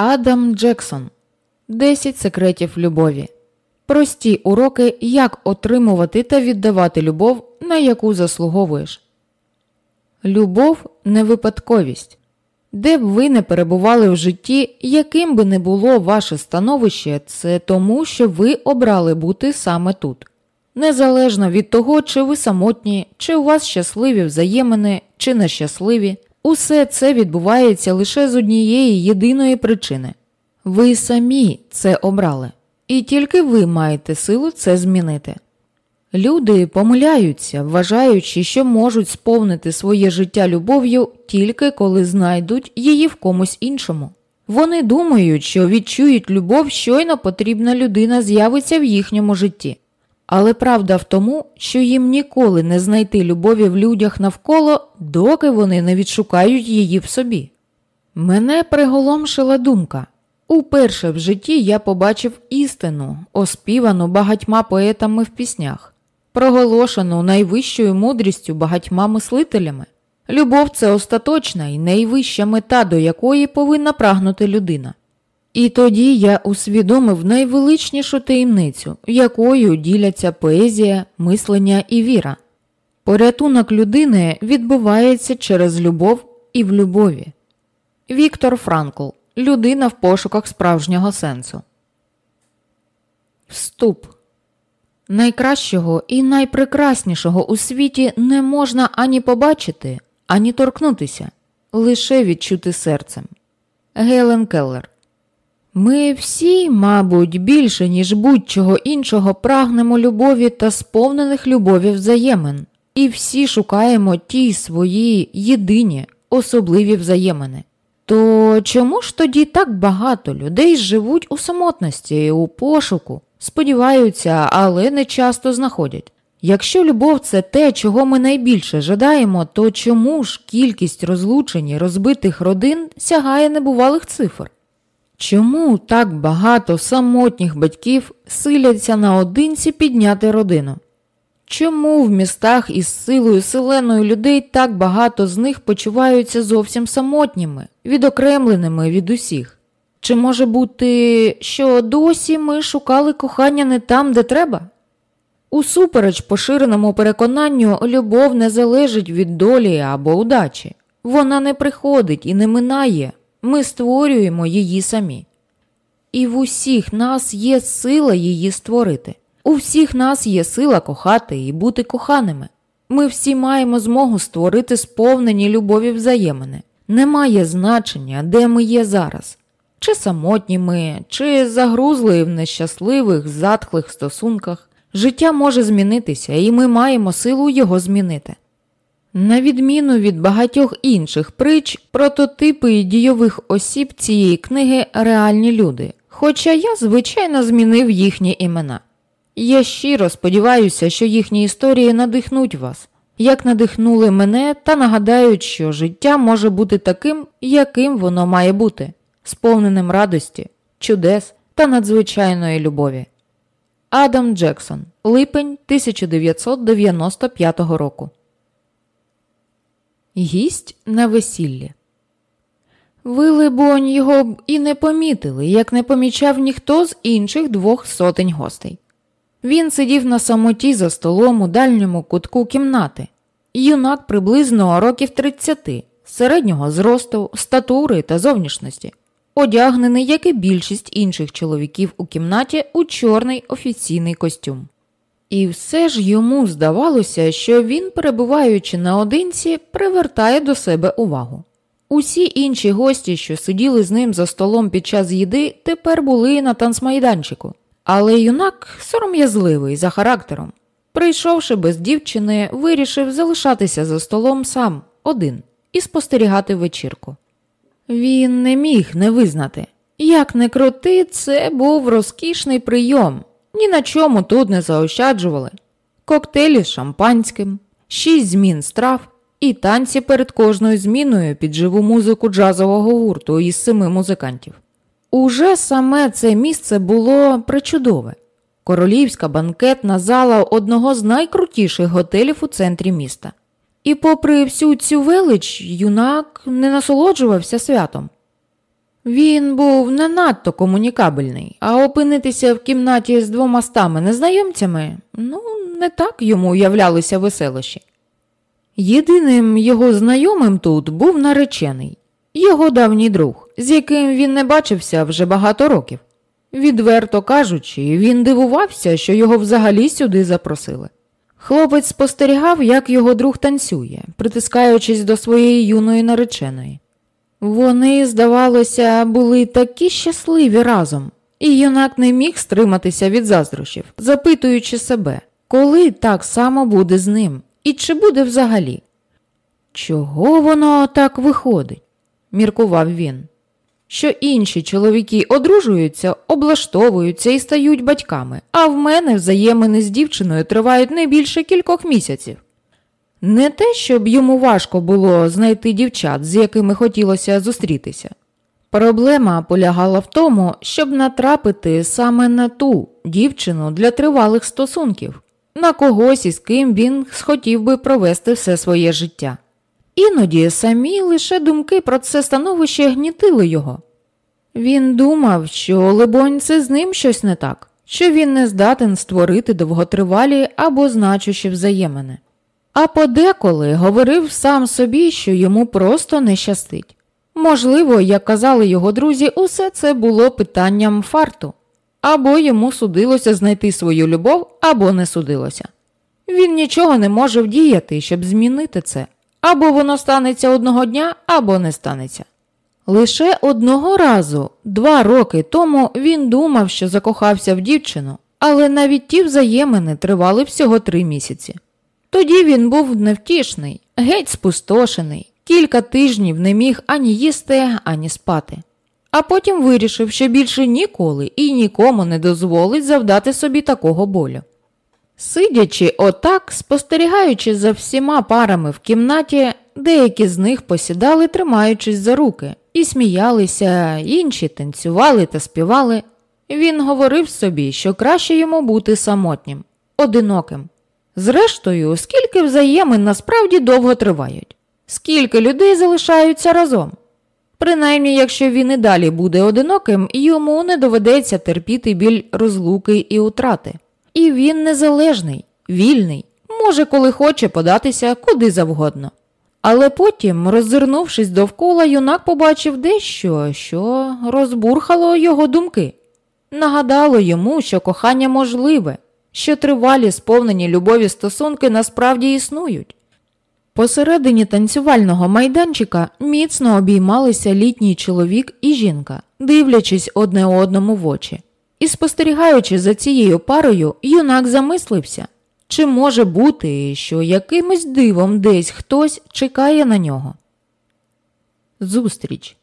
Адам Джексон 10 секретів любові. Прості уроки, як отримувати та віддавати любов, на яку заслуговуєш. Любов не випадковість. Де б ви не перебували в житті, яким би не було ваше становище, це тому, що ви обрали бути саме тут. Незалежно від того, чи ви самотні, чи у вас щасливі взаємини, чи нещасливі, усе це відбувається лише з однієї єдиної причини ви самі це обрали, і тільки ви маєте силу це змінити. Люди помиляються, вважаючи, що можуть сповнити своє життя любов'ю тільки коли знайдуть її в комусь іншому. Вони думають, що відчують любов, щойно потрібна людина з'явиться в їхньому житті. Але правда в тому, що їм ніколи не знайти любові в людях навколо, доки вони не відшукають її в собі. Мене приголомшила думка. Уперше в житті я побачив істину, оспівану багатьма поетами в піснях, проголошену найвищою мудрістю багатьма мислителями. Любов це остаточна і найвища мета, до якої повинна прагнути людина. І тоді я усвідомив найвеличнішу таємницю, якою діляться поезія, мислення і віра. Порятунок людини відбувається через любов і в любові. Віктор Франкл Людина в пошуках справжнього сенсу. Вступ найкращого і найпрекраснішого у світі не можна ані побачити, ані торкнутися, лише відчути серцем. Гелен Келлер ми всі, мабуть, більше, ніж будь-чого іншого, прагнемо любові та сповнених любові взаємин, і всі шукаємо ті свої єдині, особливі взаємини. То чому ж тоді так багато людей живуть у самотності, у пошуку, сподіваються, але не часто знаходять? Якщо любов це те, чого ми найбільше жадаємо, то чому ж кількість розлучень і розбитих родин сягає небувалих цифр? Чому так багато самотніх батьків силяться наодинці підняти родину? Чому в містах із силою селеною людей так багато з них почуваються зовсім самотніми, відокремленими від усіх? Чи може бути, що досі ми шукали кохання не там, де треба? Усупереч поширеному переконанню, любов не залежить від долі або удачі, вона не приходить і не минає, ми створюємо її самі. І в усіх нас є сила її створити. У всіх нас є сила кохати і бути коханими. Ми всі маємо змогу створити сповнені любові взаємини. Немає значення, де ми є зараз, чи самотні ми, чи загрузли в нещасливих, затхлих стосунках. Життя може змінитися, і ми маємо силу його змінити. На відміну від багатьох інших притч, прототипи дійових осіб цієї книги реальні люди, хоча я, звичайно, змінив їхні імена. Я щиро сподіваюся, що їхні історії надихнуть вас, як надихнули мене та нагадають, що життя може бути таким, яким воно має бути, сповненим радості, чудес та надзвичайної любові. Адам Джексон, липень 1995 року. Гість на весіллі. Ви, либонь, його б і не помітили, як не помічав ніхто з інших двох сотень гостей. Він сидів на самоті за столом у дальньому кутку кімнати. Юнак приблизно років 30, середнього зросту, статури та зовнішності, одягнений, як і більшість інших чоловіків у кімнаті, у чорний офіційний костюм. І все ж йому здавалося, що він, перебуваючи наодинці, привертає до себе увагу. Усі інші гості, що сиділи з ним за столом під час їди, тепер були на танцмайданчику. Але юнак сором'язливий за характером. Прийшовши без дівчини, вирішив залишатися за столом сам один і спостерігати вечірку. Він не міг не визнати. Як не крути, це був розкішний прийом, ні на чому тут не заощаджували. Коктейлі з шампанським, шість змін страв і танці перед кожною зміною під живу музику джазового гурту із семи музикантів. Уже саме це місце було причудове. Королівська банкетна зала одного з найкрутіших готелів у центрі міста. І, попри всю цю велич, юнак не насолоджувався святом. Він був не надто комунікабельний, а опинитися в кімнаті з двома стами незнайомцями ну, не так йому уявлялися веселощі. Єдиним його знайомим тут був наречений, його давній друг, з яким він не бачився вже багато років. Відверто кажучи, він дивувався, що його взагалі сюди запросили. Хлопець спостерігав, як його друг танцює, притискаючись до своєї юної нареченої. Вони, здавалося, були такі щасливі разом, і юнак не міг стриматися від заздрощів, запитуючи себе, коли так само буде з ним, і чи буде взагалі. Чого воно так виходить? міркував він. Що інші чоловіки одружуються, облаштовуються і стають батьками, а в мене взаємини з дівчиною тривають не більше кількох місяців. Не те, щоб йому важко було знайти дівчат, з якими хотілося зустрітися. Проблема полягала в тому, щоб натрапити саме на ту дівчину для тривалих стосунків, на когось із ким він схотів би провести все своє життя. Іноді самі лише думки про це становище гнітили його. Він думав, що, либонь, це з ним щось не так, що він не здатен створити довготривалі або значущі взаємини. А подеколи говорив сам собі, що йому просто не щастить. Можливо, як казали його друзі, усе це було питанням фарту, або йому судилося знайти свою любов, або не судилося. Він нічого не може вдіяти, щоб змінити це, або воно станеться одного дня, або не станеться. Лише одного разу, два роки тому, він думав, що закохався в дівчину, але навіть ті взаємини тривали всього три місяці. Тоді він був невтішний, геть спустошений, кілька тижнів не міг ані їсти, ані спати. А потім вирішив, що більше ніколи і нікому не дозволить завдати собі такого болю. Сидячи отак, спостерігаючи за всіма парами в кімнаті, деякі з них посідали, тримаючись за руки, і сміялися, інші танцювали та співали. Він говорив собі, що краще йому бути самотнім, одиноким. Зрештою, скільки взаємин насправді довго тривають, скільки людей залишаються разом. Принаймні, якщо він і далі буде одиноким, йому не доведеться терпіти біль розлуки і утрати. І він незалежний, вільний, може, коли хоче податися куди завгодно. Але потім, роззирнувшись довкола, юнак побачив дещо, що розбурхало його думки. Нагадало йому, що кохання можливе, що тривалі сповнені любові стосунки насправді існують. Посередині танцювального майданчика міцно обіймалися літній чоловік і жінка, дивлячись одне одному в очі. І спостерігаючи за цією парою, юнак замислився, чи може бути, що якимось дивом десь хтось чекає на нього. Зустріч.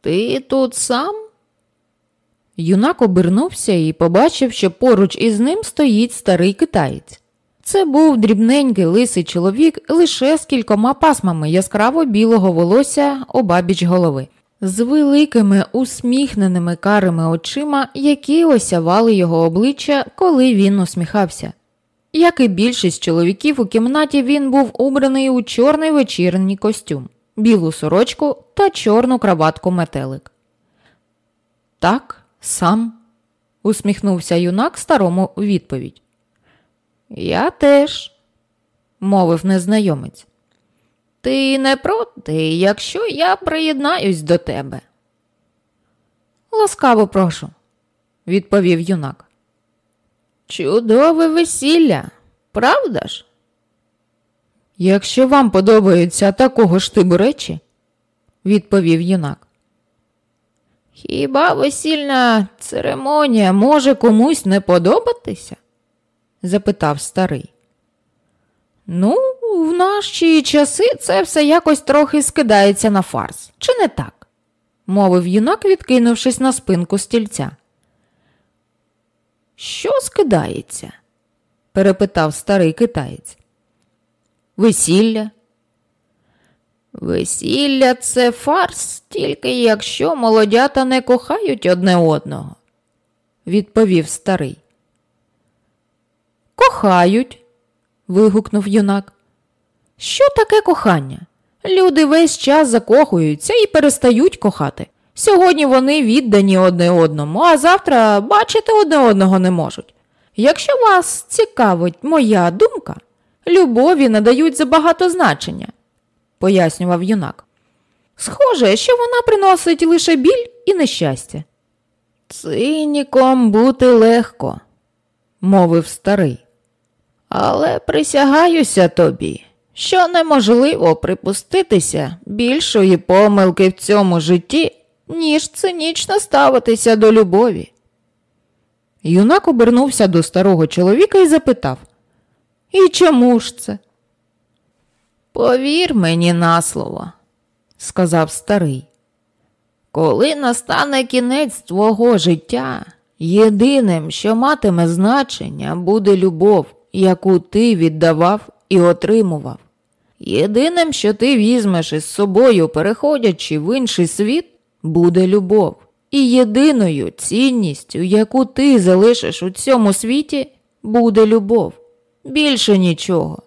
Ти тут сам? Юнак обернувся і побачив, що поруч із ним стоїть старий китаєць. Це був дрібненький лисий чоловік лише з кількома пасмами яскраво білого волосся обабіч голови, з великими усміхненими карими очима, які осявали його обличчя, коли він усміхався. Як і більшість чоловіків у кімнаті, він був убраний у чорний вечірній костюм, білу сорочку та чорну краватку метелик. Так, сам, усміхнувся юнак старому у відповідь. Я теж, мовив незнайомець. Ти не проти, якщо я приєднаюсь до тебе? Ласкаво прошу, відповів юнак. Чудове весілля, правда ж? Якщо вам подобаються такого ж типу речі, відповів юнак. Хіба весільна церемонія може комусь не подобатися? запитав старий. Ну, в наші часи це все якось трохи скидається на фарс, чи не так? мовив юнак, відкинувшись на спинку стільця. Що скидається? перепитав старий китаєць. Весілля. Весілля це фарс, тільки якщо молодята не кохають одне одного, відповів старий. Кохають. вигукнув юнак. Що таке кохання? Люди весь час закохуються і перестають кохати. Сьогодні вони віддані одне одному, а завтра бачити одне одного не можуть. Якщо вас цікавить моя думка, любові надають забагато значення, пояснював юнак. Схоже, що вона приносить лише біль і нещастя. Циніком бути легко, мовив старий. Але присягаюся тобі, що неможливо припуститися більшої помилки в цьому житті, ніж цинічно ставитися до любові. Юнак обернувся до старого чоловіка і запитав І чому ж це? Повір мені на слово, сказав старий. Коли настане кінець твого життя, єдиним, що матиме значення, буде любов, яку ти віддавав і отримував. Єдиним, що ти візьмеш із собою, переходячи в інший світ, буде любов. І єдиною цінністю, яку ти залишиш у цьому світі, буде любов. Більше нічого.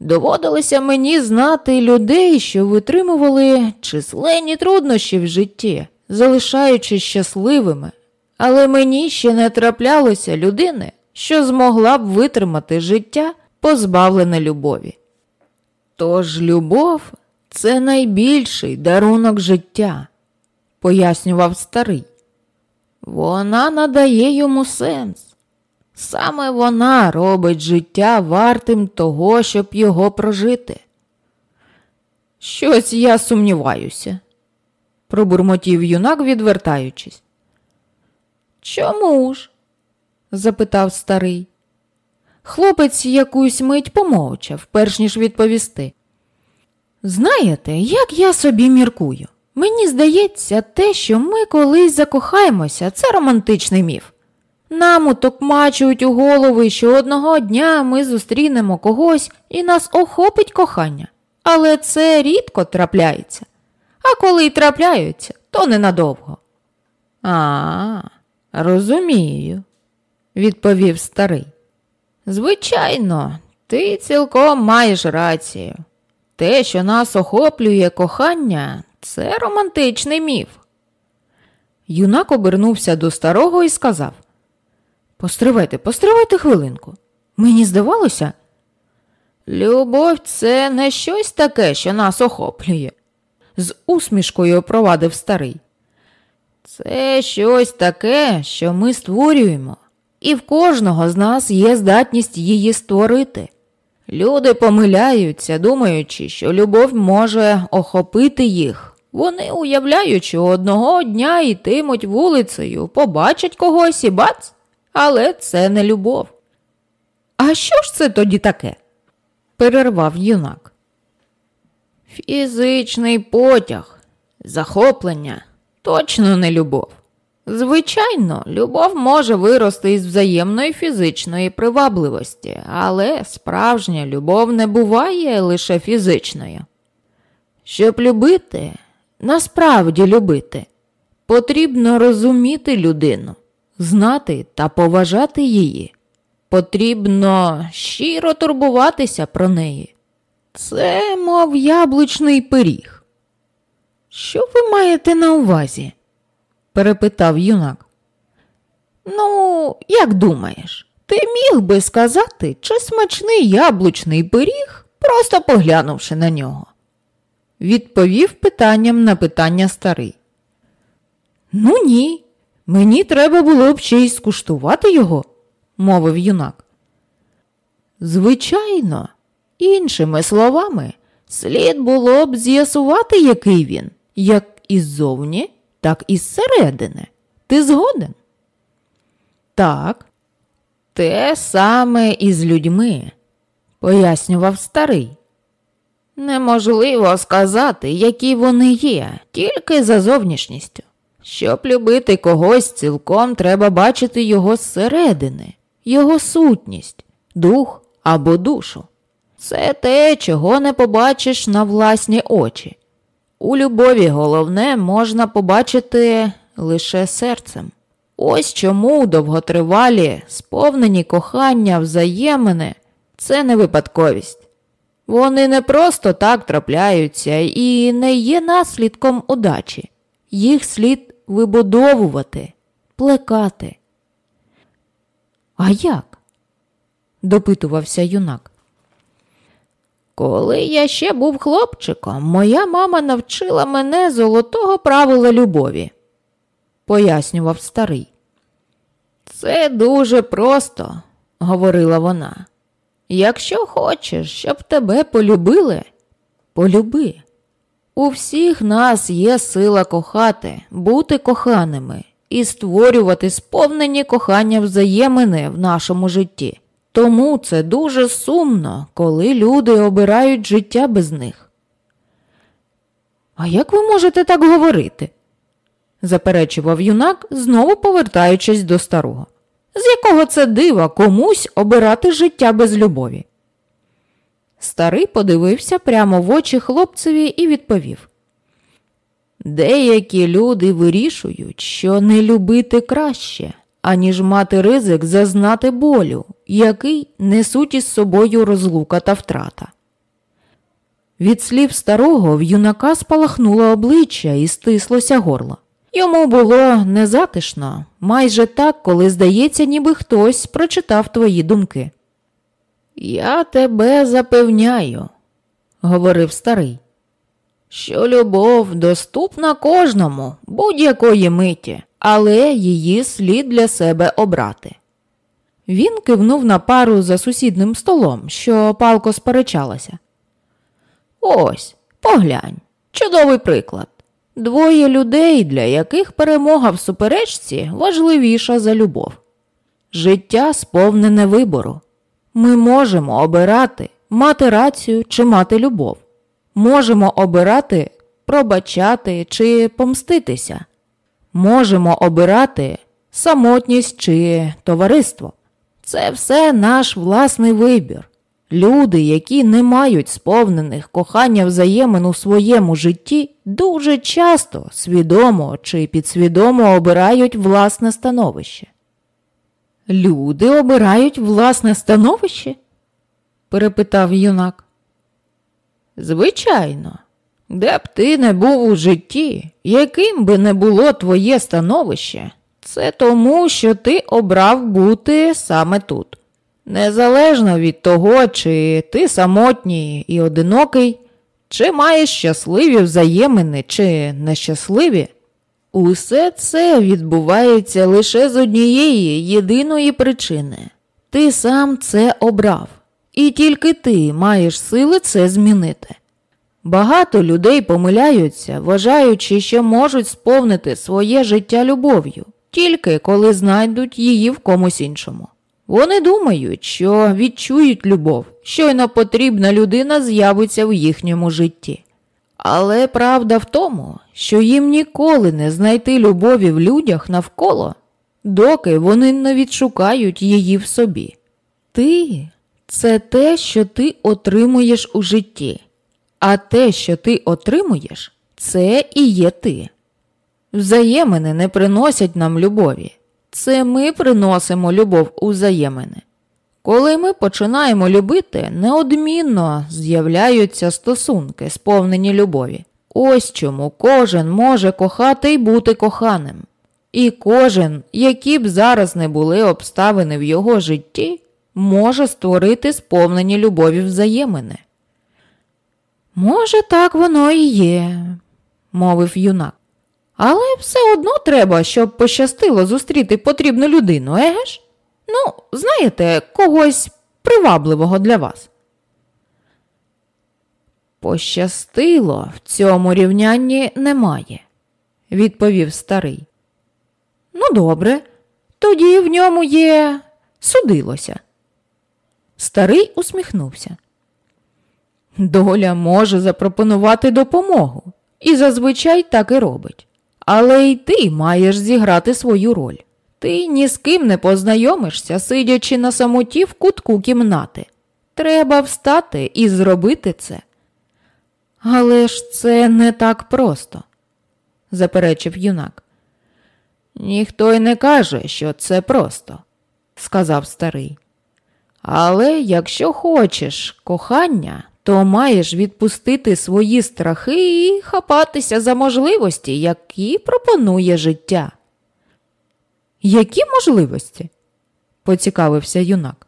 Доводилося мені знати людей, що витримували численні труднощі в житті, залишаючись щасливими, але мені ще не траплялося людини, що змогла б витримати життя, позбавлене любові. Тож любов це найбільший дарунок життя, пояснював старий. Вона надає йому сенс. Саме вона робить життя вартим того, щоб його прожити. Щось я сумніваюся, пробурмотів юнак, відвертаючись. Чому ж? запитав старий. Хлопець якусь мить помовчав, перш ніж відповісти. Знаєте, як я собі міркую? Мені здається, те, що ми колись закохаємося, це романтичний міф. Нам утокмачують у голови, що одного дня ми зустрінемо когось і нас охопить кохання. Але це рідко трапляється. А коли й трапляються, то ненадовго. А, розумію, відповів старий. Звичайно, ти цілком маєш рацію. Те, що нас охоплює кохання, це романтичний міф. Юнак обернувся до старого і сказав Постривайте, постривайте хвилинку. Мені здавалося. Любов, це не щось таке, що нас охоплює, з усмішкою провадив старий. Це щось таке, що ми створюємо, і в кожного з нас є здатність її створити. Люди помиляються, думаючи, що любов може охопити їх. Вони уявляють, що одного дня йтимуть вулицею, побачать когось і бац, але це не любов. А що ж це тоді таке? перервав юнак. Фізичний потяг, захоплення, точно не любов. Звичайно, любов може вирости із взаємної фізичної привабливості, але справжня любов не буває лише фізичною. Щоб любити, насправді любити, потрібно розуміти людину, знати та поважати її. Потрібно щиро турбуватися про неї. Це, мов яблучний пиріг. Що ви маєте на увазі? перепитав юнак. Ну, як думаєш, ти міг би сказати, чи смачний яблучний пиріг, просто поглянувши на нього? Відповів питанням на питання старий. Ну ні, мені треба було б ще й скуштувати його, мовив юнак. Звичайно, іншими словами, слід було б з'ясувати, який він, як іззовні, так і зсередини. Ти згоден? Так, те саме і з людьми, пояснював старий. Неможливо сказати, які вони є, тільки за зовнішністю. Щоб любити когось цілком, треба бачити його зсередини, його сутність, дух або душу. Це те, чого не побачиш на власні очі. У любові головне можна побачити лише серцем. Ось чому довготривалі, сповнені кохання взаємини це не випадковість. Вони не просто так трапляються і не є наслідком удачі. Їх слід вибудовувати, плекати. А як? допитувався юнак. Коли я ще був хлопчиком, моя мама навчила мене золотого правила любові, пояснював старий. Це дуже просто, говорила вона. Якщо хочеш, щоб тебе полюбили, полюби. У всіх нас є сила кохати, бути коханими і створювати сповнені кохання взаємини в нашому житті. Тому це дуже сумно, коли люди обирають життя без них. А як ви можете так говорити? заперечував юнак, знову повертаючись до старого. З якого це дива комусь обирати життя без любові? Старий подивився прямо в очі хлопцеві і відповів Деякі люди вирішують, що не любити краще, аніж мати ризик зазнати болю, який несуть із собою розлука та втрата. Від слів старого в юнака спалахнуло обличчя і стислося горло. Йому було незатишно, майже так, коли здається, ніби хтось прочитав твої думки. Я тебе запевняю, говорив старий, що любов доступна кожному будь-якої миті, але її слід для себе обрати. Він кивнув на пару за сусідним столом, що палко сперечалася. Ось, поглянь, чудовий приклад. Двоє людей, для яких перемога в суперечці важливіша за любов. Життя сповнене вибору. Ми можемо обирати мати рацію чи мати любов. Можемо обирати пробачати чи помститися. Можемо обирати самотність чи товариство. Це все наш власний вибір. Люди, які не мають сповнених кохання взаємин у своєму житті, дуже часто свідомо чи підсвідомо обирають власне становище. Люди обирають власне становище? перепитав юнак. Звичайно, де б ти не був у житті, яким би не було твоє становище, це тому, що ти обрав бути саме тут. Незалежно від того, чи ти самотній і одинокий, чи маєш щасливі взаємини, чи нещасливі, усе це відбувається лише з однієї єдиної причини. Ти сам це обрав, і тільки ти маєш сили це змінити. Багато людей помиляються, вважаючи, що можуть сповнити своє життя любов'ю, тільки коли знайдуть її в комусь іншому. Вони думають, що відчують любов, щойно потрібна людина з'явиться в їхньому житті. Але правда в тому, що їм ніколи не знайти любові в людях навколо, доки вони не відшукають її в собі. Ти це те, що ти отримуєш у житті, а те, що ти отримуєш, це і є ти. Взаємини не приносять нам любові. Це ми приносимо любов у взаємини. Коли ми починаємо любити, неодмінно з'являються стосунки, сповнені любові. Ось чому кожен може кохати і бути коханим. І кожен, які б зараз не були обставини в його житті, може створити сповнені любові взаємини. Може, так воно і є, мовив юнак. Але все одно треба, щоб пощастило зустріти потрібну людину, еге ж? Ну, знаєте, когось привабливого для вас. Пощастило в цьому рівнянні немає, відповів старий. Ну, добре, тоді в ньому є судилося. Старий усміхнувся. Доля може запропонувати допомогу, і зазвичай так і робить. Але й ти маєш зіграти свою роль. Ти ні з ким не познайомишся, сидячи на самоті в кутку кімнати. Треба встати і зробити це. Але ж це не так просто, заперечив юнак. Ніхто й не каже, що це просто, сказав старий. Але якщо хочеш кохання, то маєш відпустити свої страхи і хапатися за можливості, які пропонує життя. Які можливості? поцікавився юнак.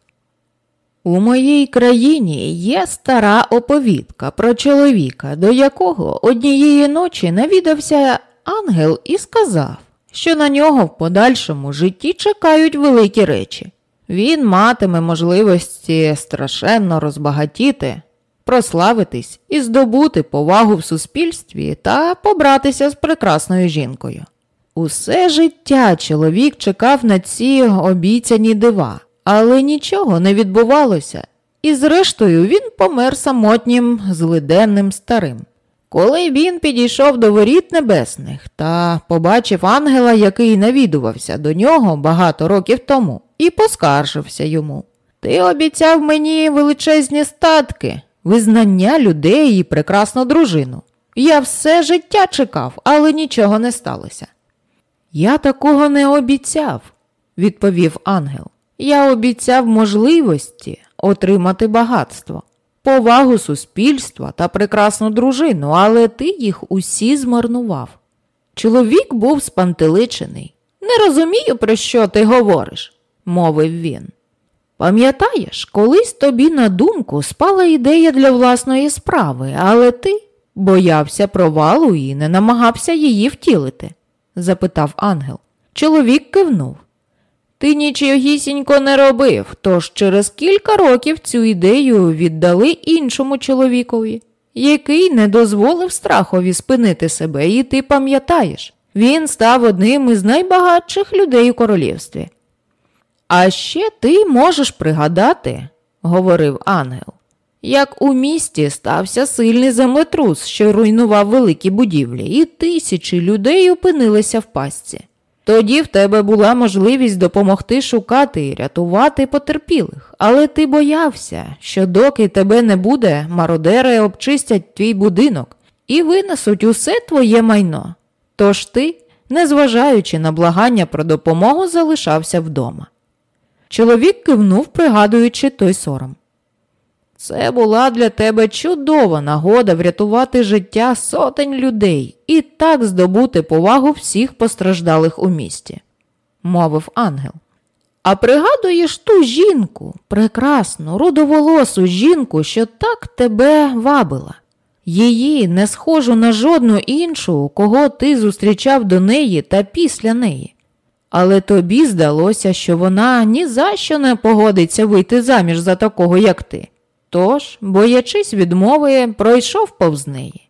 У моїй країні є стара оповідка про чоловіка, до якого однієї ночі навідався ангел і сказав, що на нього в подальшому житті чекають великі речі. Він матиме можливості страшенно розбагатіти, прославитись і здобути повагу в суспільстві та побратися з прекрасною жінкою. Усе життя чоловік чекав на ці обіцяні дива, але нічого не відбувалося, і зрештою він помер самотнім злиденним старим. Коли він підійшов до воріт небесних та побачив ангела, який навідувався до нього багато років тому, і поскаржився йому. Ти обіцяв мені величезні статки, визнання людей і прекрасну дружину. Я все життя чекав, але нічого не сталося. Я такого не обіцяв, відповів ангел. Я обіцяв можливості отримати багатство, повагу суспільства та прекрасну дружину, але ти їх усі змарнував. Чоловік був спантеличений. Не розумію, про що ти говориш, мовив він. Пам'ятаєш, колись тобі на думку спала ідея для власної справи, але ти боявся провалу і не намагався її втілити? Запитав ангел. Чоловік кивнув. Ти нічогісінько не робив, тож через кілька років цю ідею віддали іншому чоловікові, який не дозволив страхові спинити себе, і ти пам'ятаєш, він став одним із найбагатших людей у королівстві. А ще ти можеш пригадати, говорив ангел, як у місті стався сильний землетрус, що руйнував великі будівлі, і тисячі людей опинилися в пастці. Тоді в тебе була можливість допомогти шукати і рятувати потерпілих, але ти боявся, що доки тебе не буде, мародери обчистять твій будинок і винесуть усе твоє майно. Тож ти, незважаючи на благання про допомогу, залишався вдома. Чоловік кивнув, пригадуючи той сором. Це була для тебе чудова нагода врятувати життя сотень людей і так здобути повагу всіх постраждалих у місті, мовив ангел. А пригадуєш ту жінку, прекрасну, рудоволосу жінку, що так тебе вабила. Її не схожу на жодну іншу, кого ти зустрічав до неї та після неї. Але тобі здалося, що вона ні за що не погодиться вийти заміж за такого, як ти. Тож, боячись відмови, пройшов повз неї.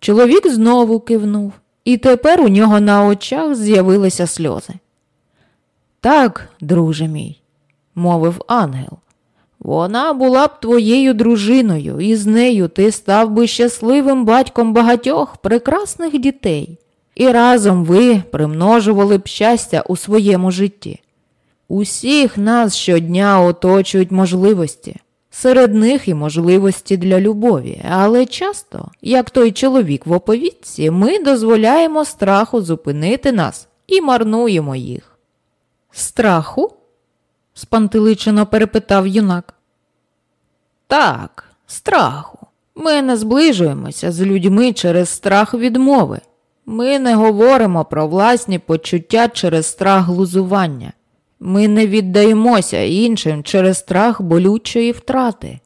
Чоловік знову кивнув, і тепер у нього на очах з'явилися сльози. Так, друже мій, мовив ангел, вона була б твоєю дружиною, і з нею ти став би щасливим батьком багатьох прекрасних дітей, і разом ви примножували б щастя у своєму житті. Усіх нас щодня оточують можливості. Серед них і можливості для любові, але часто, як той чоловік в оповідці, ми дозволяємо страху зупинити нас і марнуємо їх. Страху? спантеличено перепитав юнак. Так, страху. Ми не зближуємося з людьми через страх відмови. Ми не говоримо про власні почуття через страх глузування. Ми не віддаємося іншим через страх болючої втрати.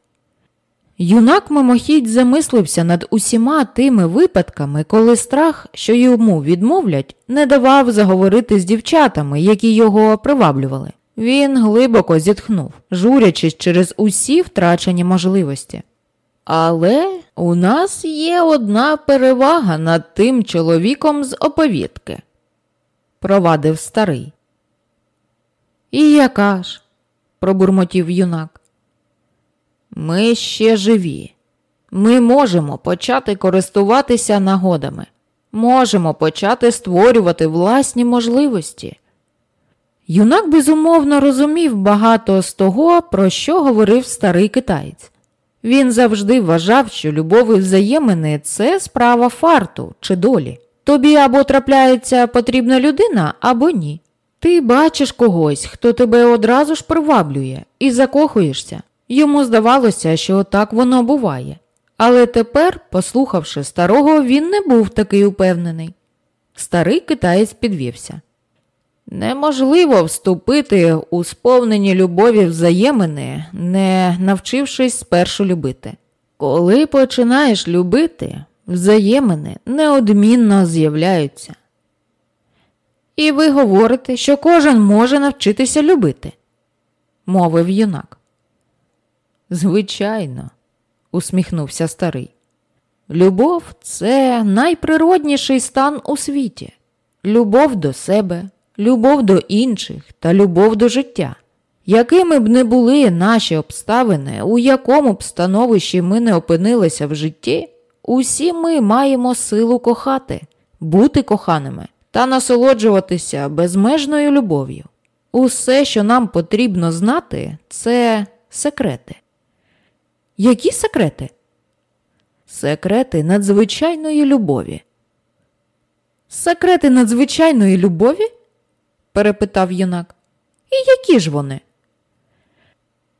Юнак мимохідь замислився над усіма тими випадками, коли страх, що йому відмовлять, не давав заговорити з дівчатами, які його приваблювали. Він глибоко зітхнув, журячись через усі втрачені можливості. Але у нас є одна перевага над тим чоловіком з оповідки, провадив старий. І яка ж? пробурмотів юнак. Ми ще живі. Ми можемо почати користуватися нагодами, можемо почати створювати власні можливості. Юнак безумовно розумів багато з того, про що говорив старий китаєць. Він завжди вважав, що любов і взаємини це справа фарту чи долі. Тобі або трапляється потрібна людина, або ні. Ти бачиш когось, хто тебе одразу ж приваблює і закохуєшся. Йому здавалося, що так воно буває. Але тепер, послухавши старого, він не був такий упевнений. Старий китаєць підвівся. Неможливо вступити у сповнені любові взаємини, не навчившись спершу любити. Коли починаєш любити, взаємини неодмінно з'являються. І ви говорите, що кожен може навчитися любити, мовив юнак. Звичайно, усміхнувся старий. Любов це найприродніший стан у світі. Любов до себе, любов до інших та любов до життя. Якими б не були наші обставини, у якому б становищі ми не опинилися в житті, усі ми маємо силу кохати, бути коханими та насолоджуватися безмежною любов'ю. Усе, що нам потрібно знати, це секрети. Які секрети? Секрети надзвичайної любові. Секрети надзвичайної любові? перепитав юнак. І які ж вони?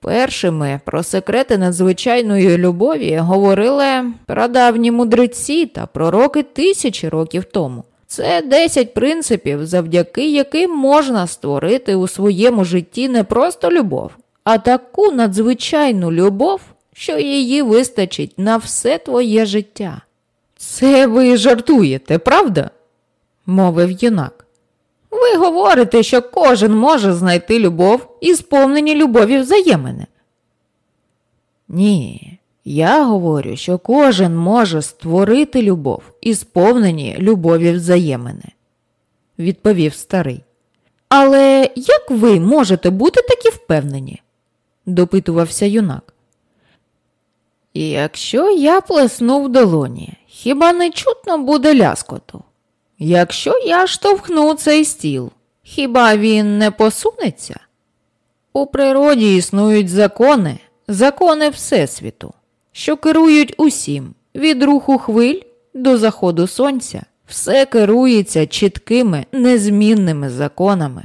Першими про секрети надзвичайної любові говорили прадавні мудреці та пророки тисячі років тому. Це 10 принципів, завдяки яким можна створити у своєму житті не просто любов, а таку надзвичайну любов, що її вистачить на все твоє життя. Це ви жартуєте, правда? мовив юнак. Ви говорите, що кожен може знайти любов і сповнені любові взаємини. Ні, я говорю, що кожен може створити любов і сповнені любові взаємини, відповів старий. Але як ви можете бути такі впевнені? допитувався юнак. Якщо я плесну в долоні, хіба не чутно буде ляскоту? Якщо я штовхну цей стіл, хіба він не посунеться? У природі існують закони, закони Всесвіту, що керують усім, від руху хвиль до заходу сонця. Все керується чіткими, незмінними законами.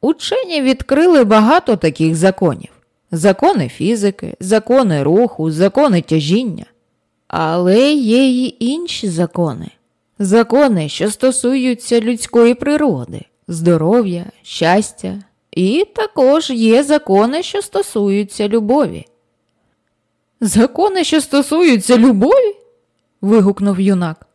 Учені відкрили багато таких законів: закони фізики, закони руху, закони тяжіння. Але є й інші закони закони, що стосуються людської природи, здоров'я, щастя, і також є закони, що стосуються любові. Закони, що стосуються любові? вигукнув юнак.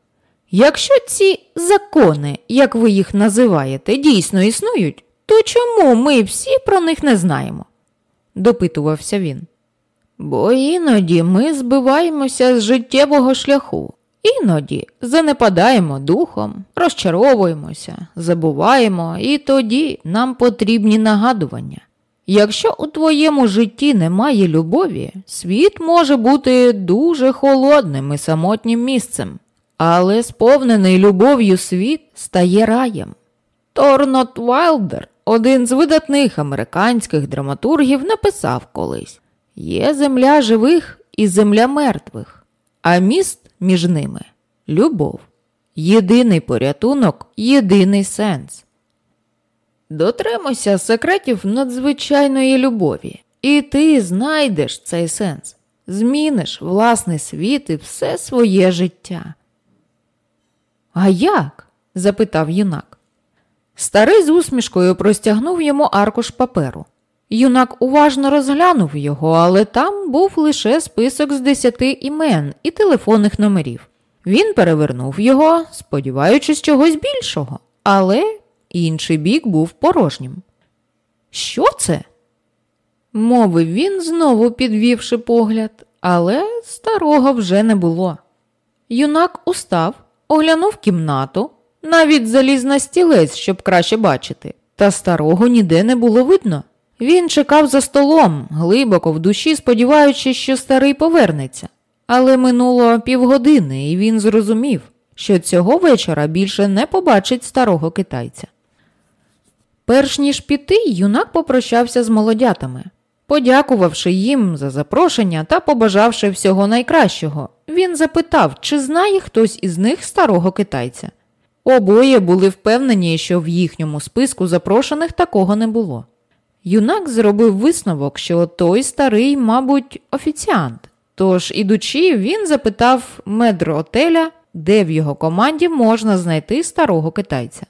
Якщо ці закони, як ви їх називаєте, дійсно існують, то чому ми всі про них не знаємо? допитувався він. Бо іноді ми збиваємося з життєвого шляху, Іноді занепадаємо духом, розчаровуємося, забуваємо, і тоді нам потрібні нагадування. Якщо у твоєму житті немає любові, світ може бути дуже холодним і самотнім місцем, але сповнений любов'ю світ стає раєм. Торнот Вайлдер, один з видатних американських драматургів, написав колись Є земля живих і земля мертвих, а міст між ними любов, єдиний порятунок, єдиний сенс. Дотримуйся секретів надзвичайної любові, і ти знайдеш цей сенс, зміниш власний світ і все своє життя. А як? запитав юнак. Старий з усмішкою простягнув йому аркуш паперу. Юнак уважно розглянув його, але там був лише список з десяти імен і телефонних номерів. Він перевернув його, сподіваючись чогось більшого, але інший бік був порожнім. Що це? мовив він, знову підвівши погляд, але старого вже не було. Юнак устав, оглянув кімнату, навіть заліз на стілець, щоб краще бачити, та старого ніде не було видно. Він чекав за столом, глибоко в душі, сподіваючись, що старий повернеться. Але минуло півгодини, і він зрозумів, що цього вечора більше не побачить старого китайця. Перш ніж піти, юнак попрощався з молодятами, подякувавши їм за запрошення та побажавши всього найкращого, він запитав, чи знає хтось із них старого китайця. Обоє були впевнені, що в їхньому списку запрошених такого не було. Юнак зробив висновок, що той старий, мабуть, офіціант, Тож, ідучи, він запитав медро отеля, де в його команді можна знайти старого китайця.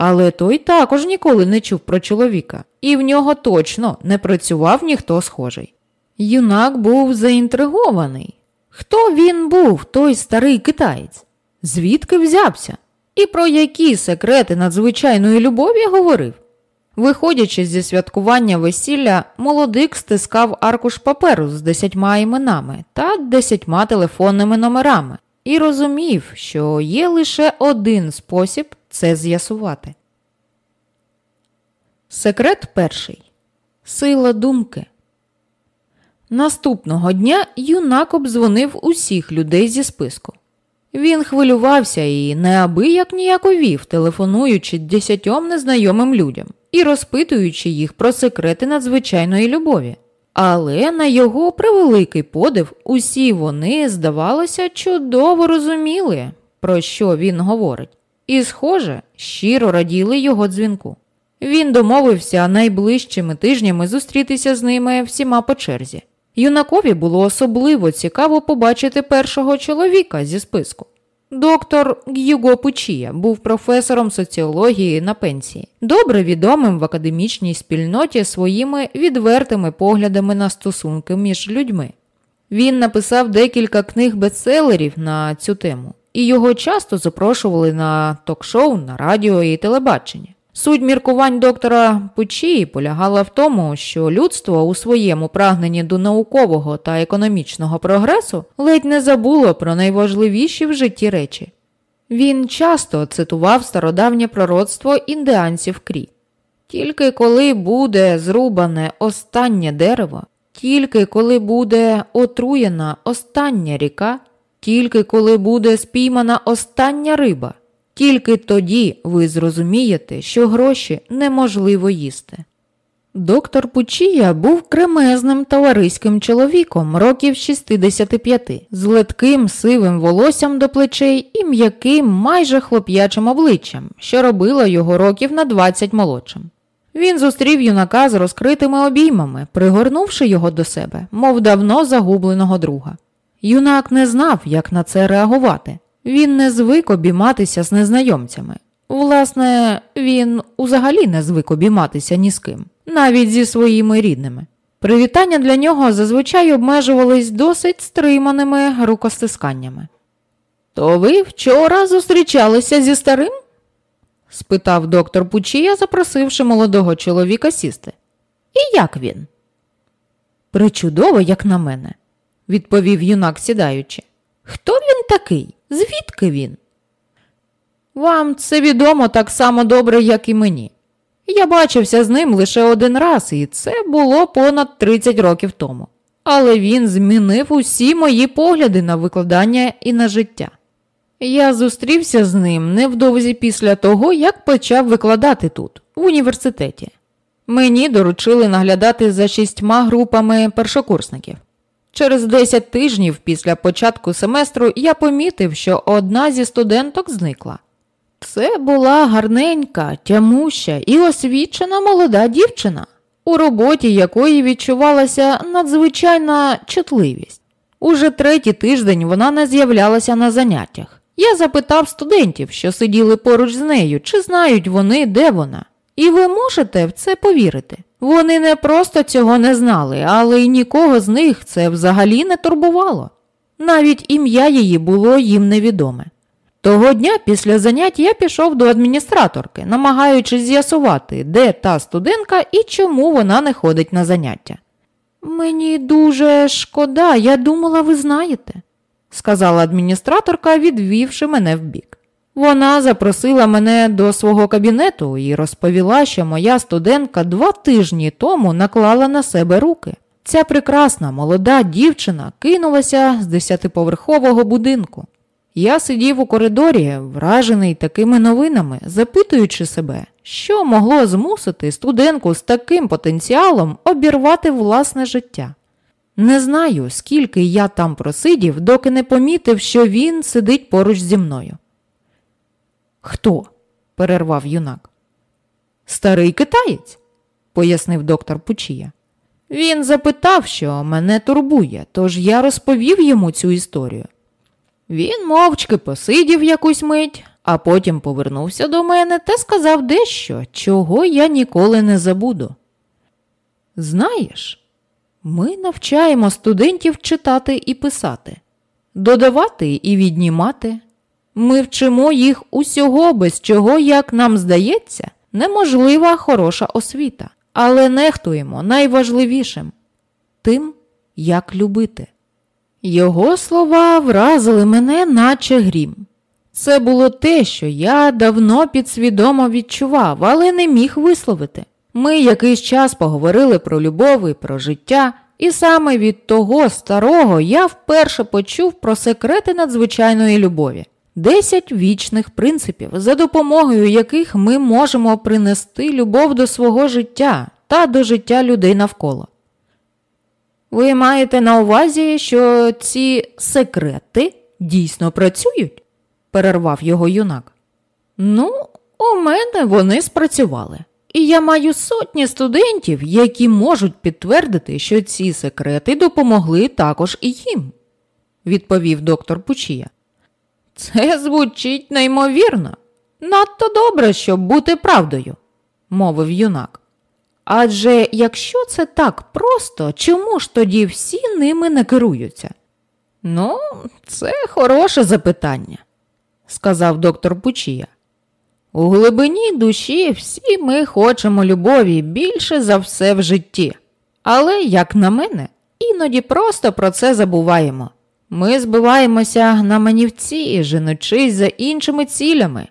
Але той також ніколи не чув про чоловіка, і в нього точно не працював ніхто схожий. Юнак був заінтригований. Хто він був, той старий китаєць? Звідки взявся? І про які секрети надзвичайної любові говорив? Виходячи зі святкування весілля, молодик стискав аркуш паперу з десятьма іменами та десятьма телефонними номерами і розумів, що є лише один спосіб це з'ясувати. Секрет перший Сила думки. Наступного дня юнак обдзвонив усіх людей зі списку. Він хвилювався і неабияк ніяковів, телефонуючи десятьом незнайомим людям і розпитуючи їх про секрети надзвичайної любові. Але на його превеликий подив усі вони, здавалося, чудово розуміли, про що він говорить, і, схоже, щиро раділи його дзвінку. Він домовився найближчими тижнями зустрітися з ними всіма по черзі. Юнакові було особливо цікаво побачити першого чоловіка зі списку. Доктор Г'юго Пучія був професором соціології на пенсії, добре відомим в академічній спільноті своїми відвертими поглядами на стосунки між людьми. Він написав декілька книг бестселерів на цю тему, і його часто запрошували на ток-шоу, на радіо і телебачення. Суть міркувань доктора Пучії полягала в тому, що людство у своєму прагненні до наукового та економічного прогресу ледь не забуло про найважливіші в житті речі. Він часто цитував стародавнє пророцтво індіанців Крі. Тільки коли буде зрубане останнє дерево, тільки коли буде отруєна остання ріка, тільки коли буде спіймана остання риба. Тільки тоді ви зрозумієте, що гроші неможливо їсти. Доктор Пучія був кремезним товариським чоловіком років 65, з литким сивим волоссям до плечей і м'яким, майже хлоп'ячим обличчям, що робило його років на 20 молодшим. Він зустрів юнака з розкритими обіймами, пригорнувши його до себе, мов давно загубленого друга. Юнак не знав, як на це реагувати. Він не звик обійматися з незнайомцями. Власне, він взагалі не звик обійматися ні з ким, навіть зі своїми рідними. Привітання для нього зазвичай обмежувались досить стриманими рукостисканнями. То ви вчора зустрічалися зі старим? спитав доктор Пучія, запросивши молодого чоловіка сісти. І як він? Причудово, як на мене, відповів юнак сідаючи. Хто він такий? Звідки він? Вам це відомо так само добре, як і мені. Я бачився з ним лише один раз, і це було понад 30 років тому. Але він змінив усі мої погляди на викладання і на життя. Я зустрівся з ним невдовзі після того, як почав викладати тут, в університеті. Мені доручили наглядати за шістьма групами першокурсників. Через 10 тижнів після початку семестру я помітив, що одна зі студенток зникла. Це була гарненька, тямуща і освічена молода дівчина, у роботі якої відчувалася надзвичайна чутливість. Уже третій тиждень вона не з'являлася на заняттях. Я запитав студентів, що сиділи поруч з нею, чи знають вони, де вона. І ви можете в це повірити. Вони не просто цього не знали, але й нікого з них це взагалі не турбувало. Навіть ім'я її було їм невідоме. Того дня після занять я пішов до адміністраторки, намагаючись з'ясувати, де та студентка і чому вона не ходить на заняття. Мені дуже шкода, я думала, ви знаєте, сказала адміністраторка, відвівши мене вбік. Вона запросила мене до свого кабінету і розповіла, що моя студентка два тижні тому наклала на себе руки. Ця прекрасна молода дівчина кинулася з десятиповерхового будинку. Я сидів у коридорі, вражений такими новинами, запитуючи себе, що могло змусити студентку з таким потенціалом обірвати власне життя. Не знаю, скільки я там просидів, доки не помітив, що він сидить поруч зі мною. Хто? перервав юнак. Старий китаєць, пояснив доктор Пучія. Він запитав, що мене турбує, тож я розповів йому цю історію. Він мовчки посидів якусь мить, а потім повернувся до мене та сказав дещо, чого я ніколи не забуду. Знаєш, ми навчаємо студентів читати і писати, додавати і віднімати. Ми вчимо їх усього, без чого, як нам здається, неможлива хороша освіта, але нехтуємо найважливішим тим, як любити. Його слова вразили мене, наче грім. Це було те, що я давно підсвідомо відчував, але не міг висловити. Ми якийсь час поговорили про любов і про життя, і саме від того старого я вперше почув про секрети надзвичайної любові. Десять вічних принципів, за допомогою яких ми можемо принести любов до свого життя та до життя людей навколо. Ви маєте на увазі, що ці секрети дійсно працюють? перервав його юнак. Ну, у мене вони спрацювали. І я маю сотні студентів, які можуть підтвердити, що ці секрети допомогли також і їм, відповів доктор Пучія. Це звучить неймовірно. Надто добре, щоб бути правдою, мовив юнак. Адже якщо це так просто, чому ж тоді всі ними не керуються? Ну, це хороше запитання, сказав доктор Пучія. У глибині душі всі ми хочемо любові більше за все в житті. Але, як на мене, іноді просто про це забуваємо. Ми збиваємося на манівці, женучись за іншими цілями,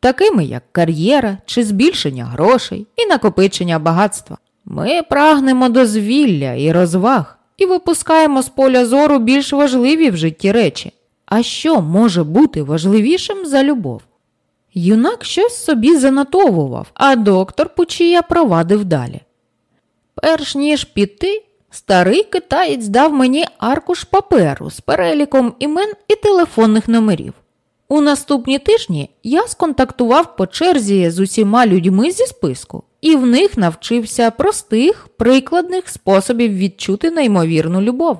такими як кар'єра чи збільшення грошей і накопичення багатства. Ми прагнемо дозвілля і розваг і випускаємо з поля зору більш важливі в житті речі. А що може бути важливішим за любов? Юнак щось собі занотовував, а доктор Пучія провадив далі. Перш ніж піти, старий китаєць дав мені аркуш паперу з переліком імен і телефонних номерів. У наступні тижні я сконтактував по черзі з усіма людьми зі списку і в них навчився простих, прикладних способів відчути неймовірну любов.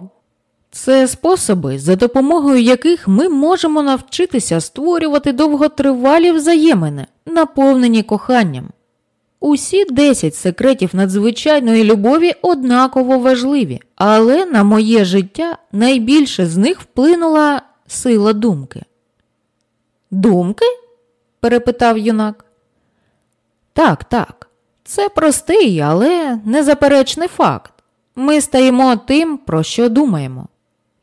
Це способи, за допомогою яких ми можемо навчитися створювати довготривалі взаємини, наповнені коханням. Усі 10 секретів надзвичайної любові однаково важливі, але на моє життя найбільше з них вплинула сила думки. Думки? перепитав юнак. Так, так, це простий, але незаперечний факт. Ми стаємо тим, про що думаємо.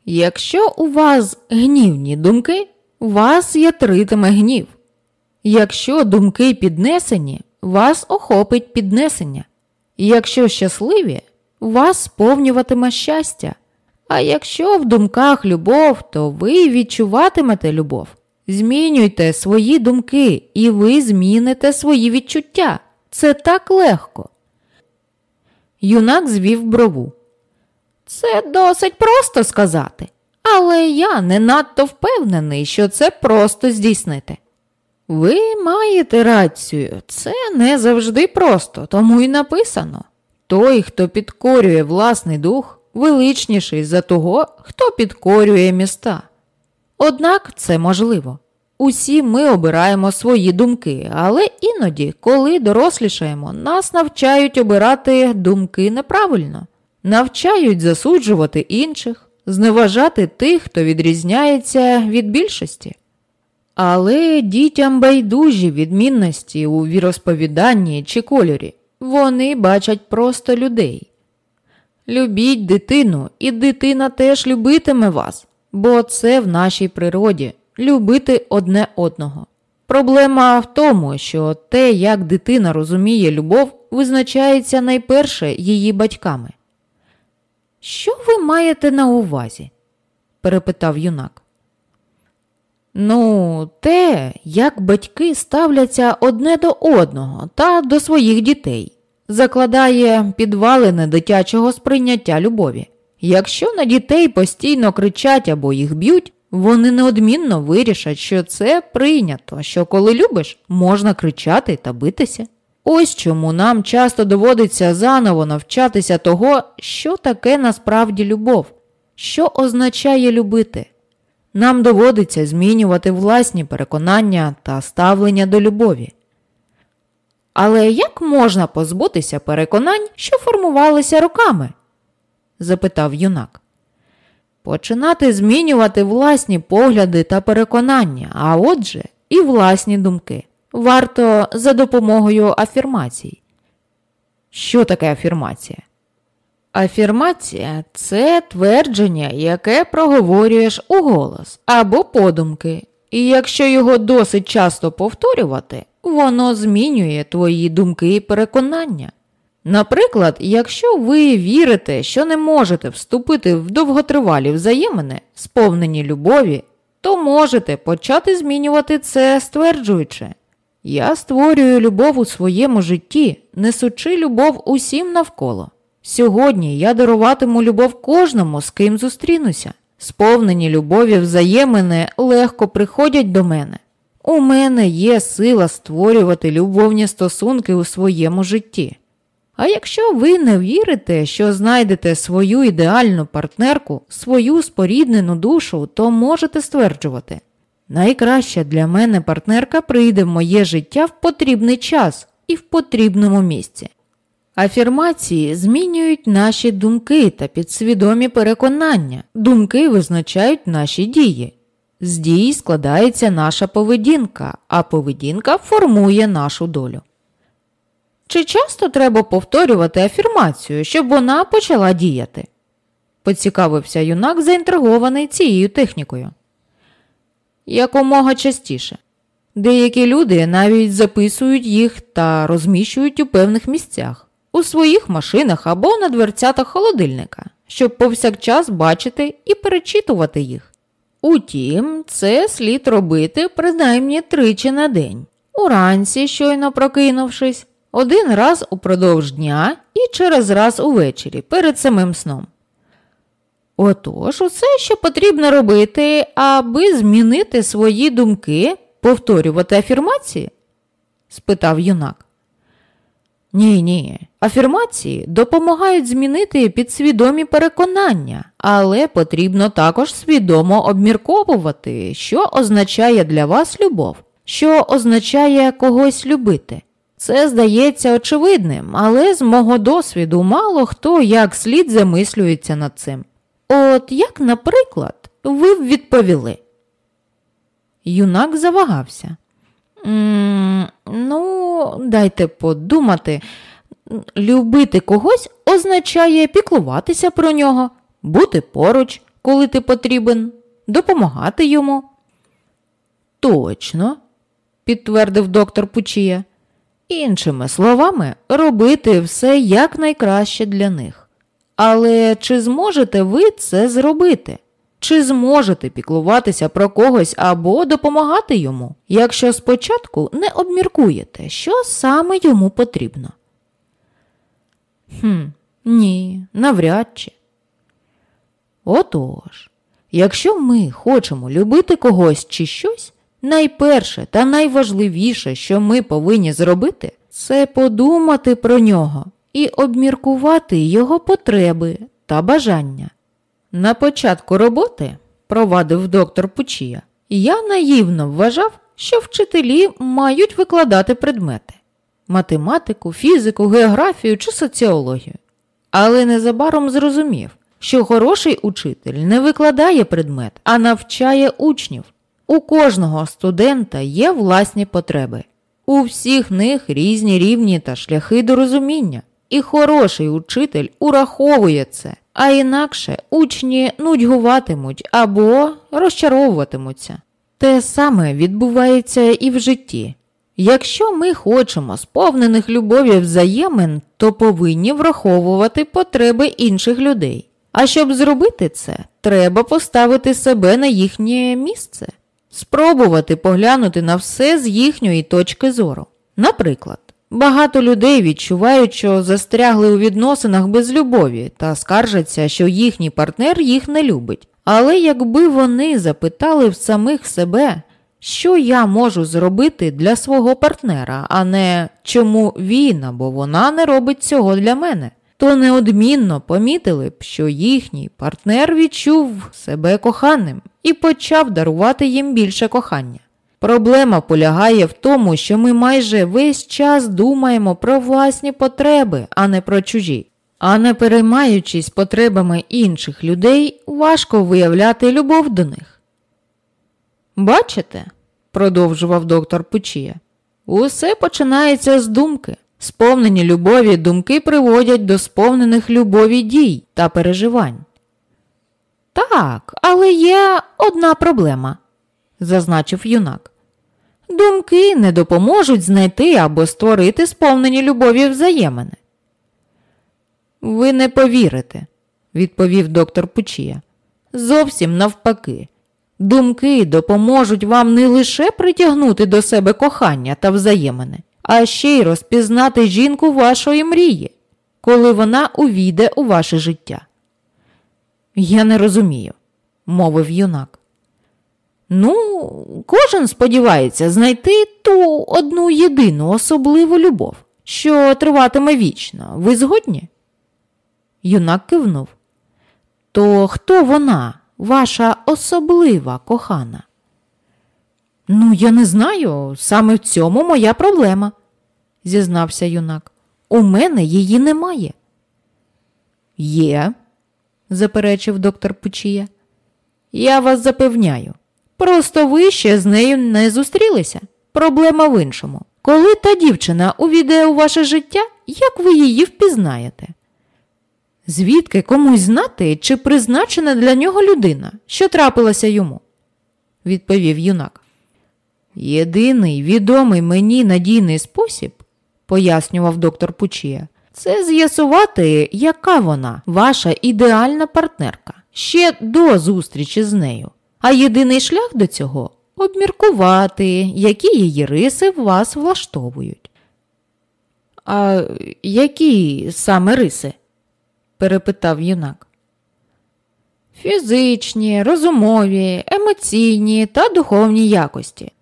Якщо у вас гнівні думки, вас ятритиме гнів. Якщо думки піднесені, вас охопить піднесення. Якщо щасливі, вас сповнюватиме щастя. А якщо в думках любов, то ви відчуватимете любов. Змінюйте свої думки, і ви зміните свої відчуття. Це так легко. Юнак звів брову. Це досить просто сказати, але я не надто впевнений, що це просто здійснити. Ви маєте рацію, це не завжди просто, тому й написано. Той, хто підкорює власний дух, величніший за того, хто підкорює міста. Однак це можливо. Усі ми обираємо свої думки, але іноді, коли дорослішаємо, нас навчають обирати думки неправильно навчають засуджувати інших, зневажати тих, хто відрізняється від більшості. Але дітям байдужі відмінності у віросповіданні чи кольорі, вони бачать просто людей. Любіть дитину, і дитина теж любитиме вас, бо це в нашій природі любити одне одного. Проблема в тому, що те, як дитина розуміє любов, визначається найперше її батьками. Що ви маєте на увазі? перепитав юнак. Ну, те, як батьки ставляться одне до одного та до своїх дітей, закладає підвалини дитячого сприйняття любові. Якщо на дітей постійно кричать або їх б'ють, вони неодмінно вирішать, що це прийнято, що коли любиш, можна кричати та битися. Ось чому нам часто доводиться заново навчатися того, що таке насправді любов, що означає любити. Нам доводиться змінювати власні переконання та ставлення до любові. Але як можна позбутися переконань, що формувалися роками? запитав юнак. Починати змінювати власні погляди та переконання, а отже, і власні думки. Варто за допомогою афірмацій. Що таке афірмація? Афірмація це твердження, яке проговорюєш у голос або подумки, і якщо його досить часто повторювати, воно змінює твої думки і переконання. Наприклад, якщо ви вірите, що не можете вступити в довготривалі взаємини, сповнені любові, то можете почати змінювати це, стверджуючи. Я створюю любов у своєму житті, несучи любов усім навколо. Сьогодні я даруватиму любов кожному, з ким зустрінуся. Сповнені любові взаємини легко приходять до мене. У мене є сила створювати любовні стосунки у своєму житті. А якщо ви не вірите, що знайдете свою ідеальну партнерку, свою споріднену душу, то можете стверджувати. Найкраща для мене партнерка прийде в моє життя в потрібний час і в потрібному місці. Афірмації змінюють наші думки та підсвідомі переконання. Думки визначають наші дії. З дій складається наша поведінка, а поведінка формує нашу долю. Чи часто треба повторювати афірмацію, щоб вона почала діяти? поцікавився юнак, заінтригований цією технікою. Якомога частіше. Деякі люди навіть записують їх та розміщують у певних місцях, у своїх машинах або на дверцятах холодильника, щоб повсякчас бачити і перечитувати їх. Утім, це слід робити принаймні тричі на день, уранці, щойно прокинувшись, один раз упродовж дня і через раз увечері перед самим сном. Отож, усе, що потрібно робити, аби змінити свої думки, повторювати афірмації? спитав юнак. Ні, ні. Афірмації допомагають змінити підсвідомі переконання, але потрібно також свідомо обмірковувати, що означає для вас любов, що означає когось любити. Це здається очевидним, але з мого досвіду мало хто як слід замислюється над цим. От як, наприклад, ви б відповіли. Юнак завагався. «М -м, ну, дайте подумати. Любити когось означає піклуватися про нього, бути поруч, коли ти потрібен, допомагати йому. Точно, підтвердив доктор Пучія. Іншими словами, робити все якнайкраще для них. Але чи зможете ви це зробити? Чи зможете піклуватися про когось або допомагати йому, якщо спочатку не обміркуєте, що саме йому потрібно? Хм, ні, навряд чи. Отож, якщо ми хочемо любити когось чи щось, найперше та найважливіше, що ми повинні зробити, це подумати про нього і обміркувати його потреби та бажання. На початку роботи, провадив доктор Пучія, я наївно вважав, що вчителі мають викладати предмети математику, фізику, географію чи соціологію. Але незабаром зрозумів, що хороший учитель не викладає предмет, а навчає учнів. У кожного студента є власні потреби. У всіх них різні рівні та шляхи до розуміння. І хороший учитель ураховує це, а інакше учні нудьгуватимуть або розчаровуватимуться. Те саме відбувається і в житті. Якщо ми хочемо сповнених любові взаємин, то повинні враховувати потреби інших людей. А щоб зробити це, треба поставити себе на їхнє місце, спробувати поглянути на все з їхньої точки зору. Наприклад, багато людей відчувають, що застрягли у відносинах без любові та скаржаться, що їхній партнер їх не любить. Але якби вони запитали в самих себе, що я можу зробити для свого партнера, а не чому він або вона не робить цього для мене, то неодмінно помітили б, що їхній партнер відчув себе коханим і почав дарувати їм більше кохання. Проблема полягає в тому, що ми майже весь час думаємо про власні потреби, а не про чужі. А не переймаючись потребами інших людей, важко виявляти любов до них. Бачите, продовжував доктор Пучія, усе починається з думки. Сповнені любові думки приводять до сповнених любові дій та переживань. Так, але є одна проблема, зазначив юнак. Думки не допоможуть знайти або створити сповнені любові взаємини. Ви не повірите, відповів доктор Пучія. Зовсім навпаки. Думки допоможуть вам не лише притягнути до себе кохання та взаємини, а ще й розпізнати жінку вашої мрії, коли вона увійде у ваше життя. Я не розумію, мовив юнак. Ну, кожен сподівається знайти ту одну єдину особливу любов, що триватиме вічно. Ви згодні? Юнак кивнув. То хто вона, ваша особлива кохана? Ну, я не знаю, саме в цьому моя проблема, зізнався юнак. У мене її немає. Є, заперечив доктор Пучія. Я вас запевняю. Просто ви ще з нею не зустрілися. Проблема в іншому. Коли та дівчина увійде у ваше життя, як ви її впізнаєте? Звідки комусь знати, чи призначена для нього людина, що трапилася йому? відповів юнак. Єдиний відомий мені надійний спосіб, пояснював доктор Пучія, це з'ясувати, яка вона, ваша ідеальна партнерка, ще до зустрічі з нею. А єдиний шлях до цього обміркувати, які її риси вас влаштовують. А які саме риси? перепитав юнак. Фізичні, розумові, емоційні та духовні якості.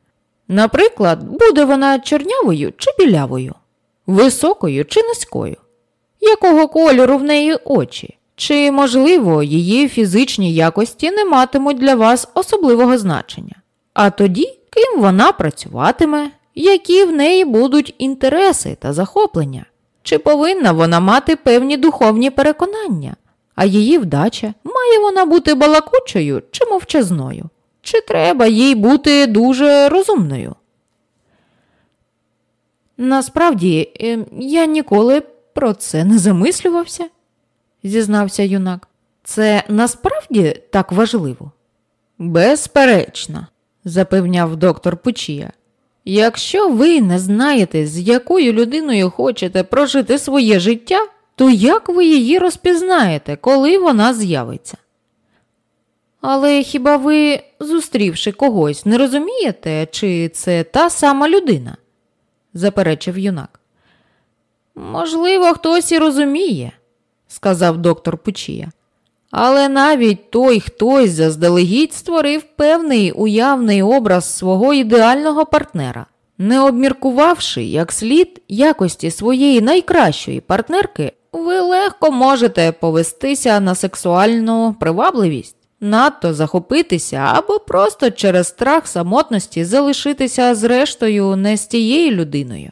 Наприклад, буде вона чорнявою чи білявою, високою чи низькою, якого кольору в неї очі, чи, можливо, її фізичні якості не матимуть для вас особливого значення, а тоді, ким вона працюватиме, які в неї будуть інтереси та захоплення. Чи повинна вона мати певні духовні переконання, а її вдача має вона бути балакучою чи мовчазною? Чи треба їй бути дуже розумною? Насправді, ем, я ніколи про це не замислювався, зізнався юнак. Це насправді так важливо? Безперечно, запевняв доктор Пучія. Якщо ви не знаєте, з якою людиною хочете прожити своє життя, то як ви її розпізнаєте, коли вона з'явиться? Але хіба ви, зустрівши когось, не розумієте, чи це та сама людина? заперечив юнак. Можливо, хтось і розуміє, сказав доктор Пучія. Але навіть той хтось заздалегідь створив певний уявний образ свого ідеального партнера, не обміркувавши як слід якості своєї найкращої партнерки, ви легко можете повестися на сексуальну привабливість, надто захопитися або просто через страх самотності залишитися зрештою не з тією людиною.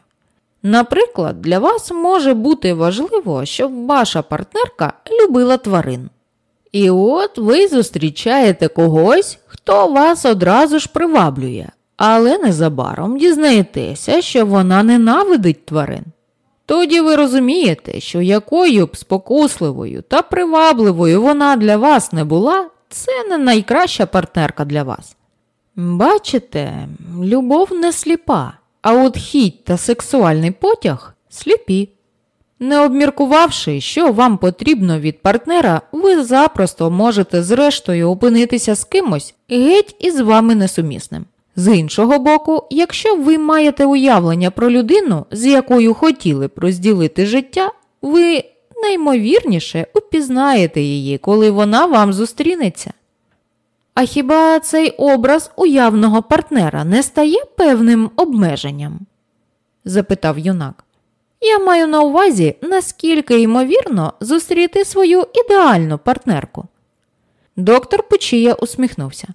Наприклад, для вас може бути важливо, щоб ваша партнерка любила тварин. І от ви зустрічаєте когось, хто вас одразу ж приваблює, але незабаром дізнаєтеся, що вона ненавидить тварин. Тоді ви розумієте, що якою б спокусливою та привабливою вона для вас не була, це не найкраща партнерка для вас. Бачите, любов не сліпа, а от хіть та сексуальний потяг сліпі. Не обміркувавши, що вам потрібно від партнера, ви запросто можете зрештою опинитися з кимось геть із вами несумісним. З іншого боку, якщо ви маєте уявлення про людину, з якою хотіли б розділити життя, ви наймовірніше упізнаєте її, коли вона вам зустрінеться. А хіба цей образ уявного партнера не стає певним обмеженням? запитав юнак. Я маю на увазі, наскільки ймовірно зустріти свою ідеальну партнерку. Доктор Пучія усміхнувся.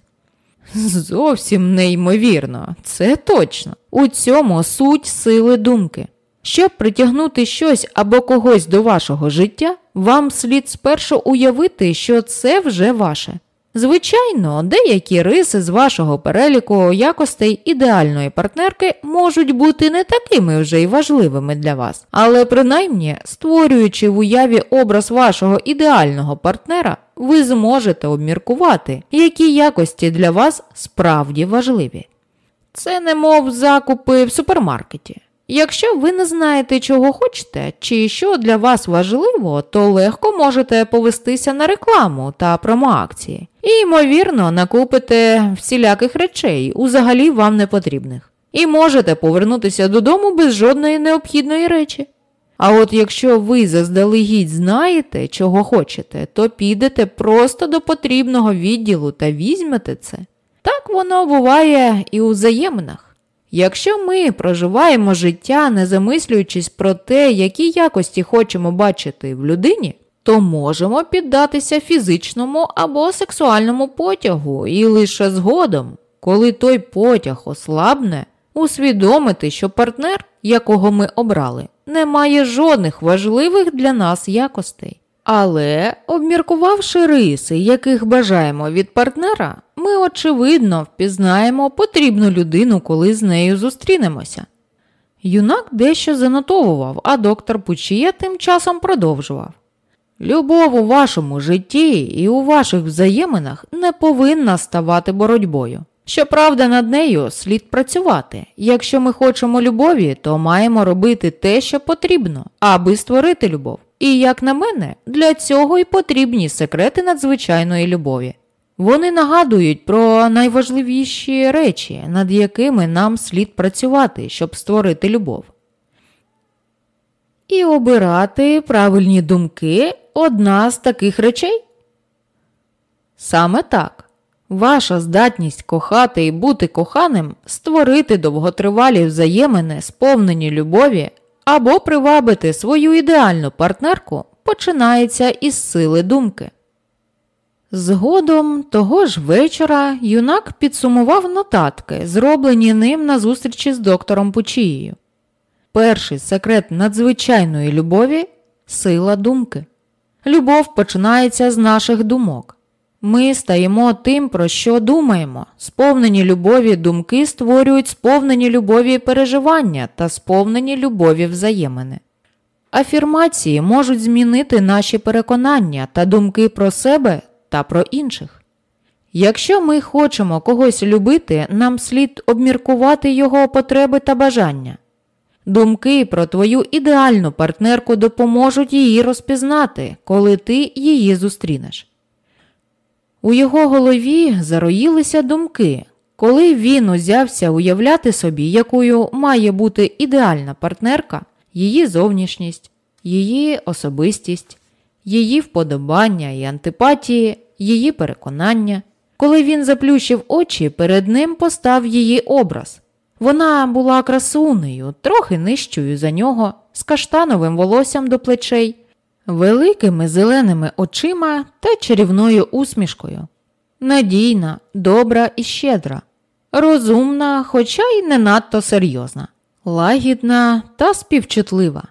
Зовсім неймовірно, це точно. У цьому суть сили думки. Щоб притягнути щось або когось до вашого життя, вам слід спершу уявити, що це вже ваше. Звичайно, деякі риси з вашого переліку якостей ідеальної партнерки можуть бути не такими вже й важливими для вас, але принаймні, створюючи в уяві образ вашого ідеального партнера, ви зможете обміркувати, які якості для вас справді важливі. Це немов закупи в супермаркеті. Якщо ви не знаєте, чого хочете, чи що для вас важливо, то легко можете повестися на рекламу та промоакції. І, ймовірно, накупите всіляких речей, узагалі вам не потрібних. І можете повернутися додому без жодної необхідної речі. А от якщо ви заздалегідь знаєте, чого хочете, то підете просто до потрібного відділу та візьмете це. Так воно буває і у взаєминах. Якщо ми проживаємо життя, не замислюючись про те, які якості хочемо бачити в людині, то можемо піддатися фізичному або сексуальному потягу і лише згодом, коли той потяг ослабне, усвідомити, що партнер, якого ми обрали, не має жодних важливих для нас якостей. Але, обміркувавши риси, яких бажаємо від партнера, ми, очевидно, впізнаємо потрібну людину, коли з нею зустрінемося. Юнак дещо занотовував, а доктор Пучія тим часом продовжував. Любов у вашому житті і у ваших взаєминах не повинна ставати боротьбою. Щоправда, над нею слід працювати. Якщо ми хочемо любові, то маємо робити те, що потрібно, аби створити любов. І, як на мене, для цього й потрібні секрети надзвичайної любові. Вони нагадують про найважливіші речі, над якими нам слід працювати, щоб створити любов. І обирати правильні думки одна з таких речей? Саме так. Ваша здатність кохати і бути коханим, створити довготривалі взаємини, сповнені любові або привабити свою ідеальну партнерку починається із сили думки. Згодом того ж вечора юнак підсумував нотатки, зроблені ним на зустрічі з доктором Пучією. Перший секрет надзвичайної любові сила думки. Любов починається з наших думок. Ми стаємо тим, про що думаємо. Сповнені любові думки створюють сповнені любові переживання та сповнені любові взаємини. Афірмації можуть змінити наші переконання та думки про себе та про інших. Якщо ми хочемо когось любити, нам слід обміркувати його потреби та бажання. Думки про твою ідеальну партнерку допоможуть її розпізнати, коли ти її зустрінеш. У його голові зароїлися думки, коли він узявся уявляти собі, якою має бути ідеальна партнерка, її зовнішність, її особистість, її вподобання і антипатії, її переконання. Коли він заплющив очі, перед ним постав її образ. Вона була красунею, трохи нижчою за нього, з каштановим волоссям до плечей, великими зеленими очима та чарівною усмішкою. Надійна, добра і щедра, розумна, хоча й не надто серйозна, лагідна та співчутлива.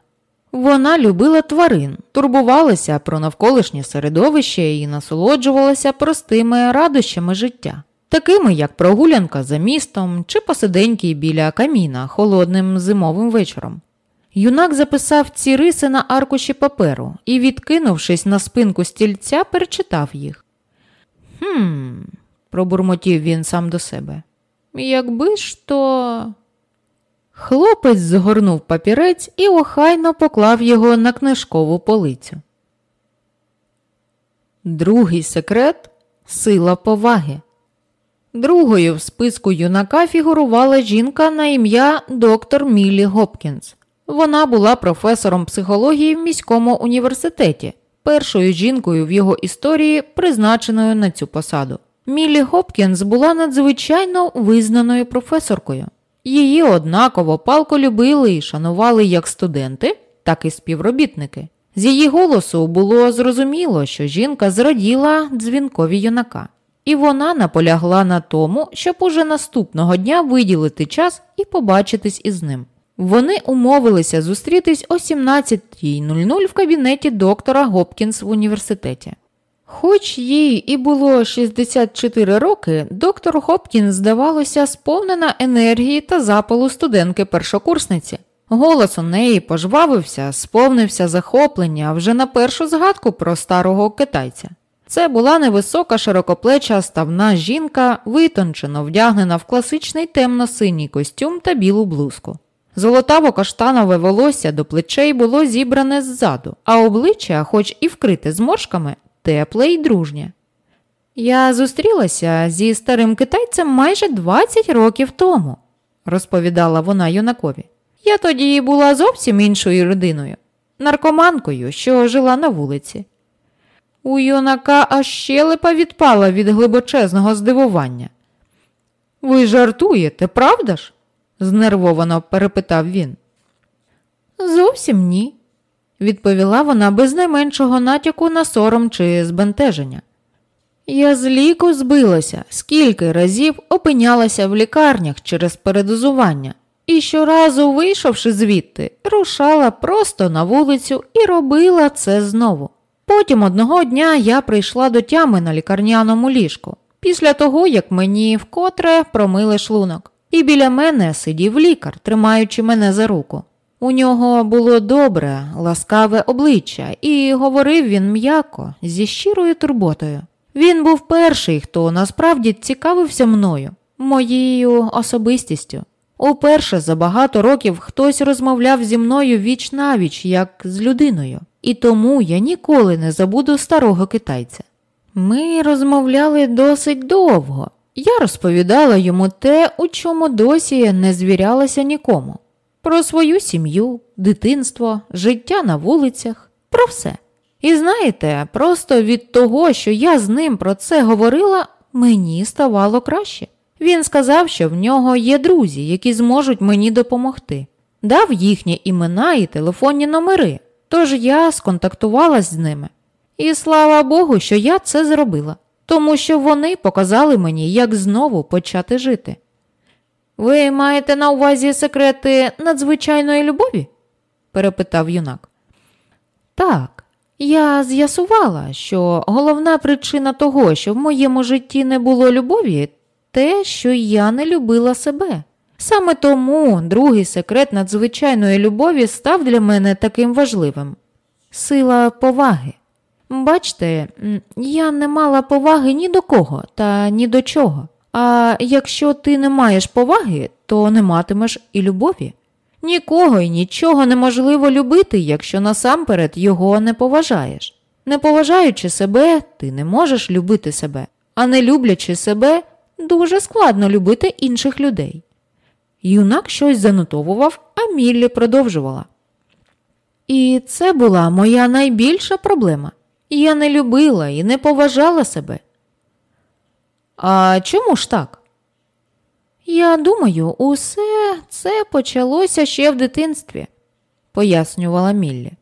Вона любила тварин, турбувалася про навколишнє середовище і насолоджувалася простими радощами життя, такими як прогулянка за містом чи посиденьки біля каміна холодним зимовим вечором. Юнак записав ці риси на аркуші паперу і, відкинувшись на спинку стільця, перечитав їх. Хм, пробурмотів він сам до себе. Якби ж то. Хлопець згорнув папірець і охайно поклав його на книжкову полицю. Другий секрет сила поваги. Другою в списку юнака фігурувала жінка на ім'я доктор Міллі Гопкінс. Вона була професором психології в міському університеті, першою жінкою в його історії, призначеною на цю посаду. Мілі Гопкінс була надзвичайно визнаною професоркою. Її однаково палко любили і шанували як студенти, так і співробітники. З її голосу було зрозуміло, що жінка зраділа дзвінкові юнака, і вона наполягла на тому, щоб уже наступного дня виділити час і побачитись із ним. Вони умовилися зустрітись о 17.00 в кабінеті доктора Гопкінс в університеті. Хоч їй і було 64 роки, доктор Хопкінс, здавалося, сповнена енергії та запалу студентки першокурсниці. Голос у неї пожвавився, сповнився захоплення вже на першу згадку про старого китайця. Це була невисока широкоплеча ставна жінка, витончено вдягнена в класичний темно-синій костюм та білу блузку. Золотаво каштанове волосся до плечей було зібране ззаду, а обличчя, хоч і вкрите зморшками, тепле й дружнє. Я зустрілася зі старим китайцем майже 20 років тому, розповідала вона юнакові. Я тоді була зовсім іншою людиною, наркоманкою, що жила на вулиці. У юнака аж щелепа відпала від глибочезного здивування. Ви жартуєте, правда ж? Знервовано перепитав він. Зовсім ні, відповіла вона без найменшого натяку на сором чи збентеження. Я з ліку збилася, скільки разів опинялася в лікарнях через передозування, і щоразу, вийшовши звідти, рушала просто на вулицю і робила це знову. Потім одного дня я прийшла до тями на лікарняному ліжку, після того, як мені вкотре промили шлунок, і біля мене сидів лікар, тримаючи мене за руку. У нього було добре, ласкаве обличчя, і говорив він м'яко, зі щирою турботою. Він був перший, хто насправді цікавився мною, моєю особистістю. Уперше за багато років хтось розмовляв зі мною віч навіч, як з людиною, і тому я ніколи не забуду старого китайця. Ми розмовляли досить довго. Я розповідала йому те, у чому досі не звірялася нікому про свою сім'ю, дитинство, життя на вулицях, про все. І знаєте, просто від того, що я з ним про це говорила, мені ставало краще. Він сказав, що в нього є друзі, які зможуть мені допомогти, дав їхні імена і телефонні номери, тож я сконтактувалась з ними. І слава Богу, що я це зробила, тому що вони показали мені, як знову почати жити. Ви маєте на увазі секрети надзвичайної любові? перепитав юнак. Так, я з'ясувала, що головна причина того, що в моєму житті не було любові, те, що я не любила себе. Саме тому другий секрет надзвичайної любові став для мене таким важливим сила поваги. Бачте, я не мала поваги ні до кого та ні до чого. А якщо ти не маєш поваги, то не матимеш і любові. Нікого і нічого неможливо любити, якщо насамперед його не поважаєш. Не поважаючи себе, ти не можеш любити себе, а не люблячи себе, дуже складно любити інших людей. Юнак щось занотовував, а Міллі продовжувала. І це була моя найбільша проблема. Я не любила і не поважала себе. А чому ж так? Я думаю, усе це почалося ще в дитинстві, пояснювала Міллі.